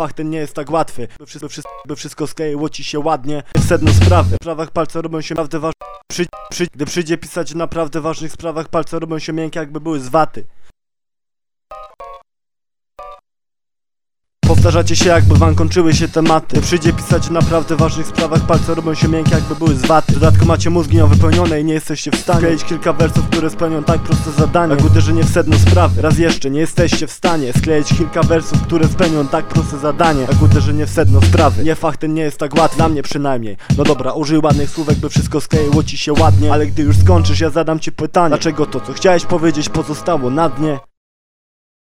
fakt ten nie jest tak łatwy. By wszystko, by by wszystko skleiło ci się ładnie W sedno sprawy, w sprawach palce robią się naprawdę ważne przy, przy, Gdy przyjdzie pisać o naprawdę ważnych sprawach palce robią się miękkie jakby były z waty Powtarzacie się jakby wam kończyły się tematy. Przyjdzie pisać o naprawdę ważnych sprawach Palce robią się miękkie jakby były z waty W dodatku macie mózgi niewypełnione i nie jesteście w stanie Skleić kilka wersów, które spełnią tak proste zadanie. Jak uderzenie w sedno sprawy Raz jeszcze, nie jesteście w stanie Skleić kilka wersów, które spełnią tak proste zadanie. Jak uderzenie w sedno sprawy Nie, fakt ten nie jest tak łatwy, dla mnie przynajmniej. No dobra, użyj ładnych słówek, by wszystko skleiło ci się ładnie. Ale gdy już skończysz, ja zadam ci pytanie. Dlaczego to, co chciałeś powiedzieć pozostało na dnie?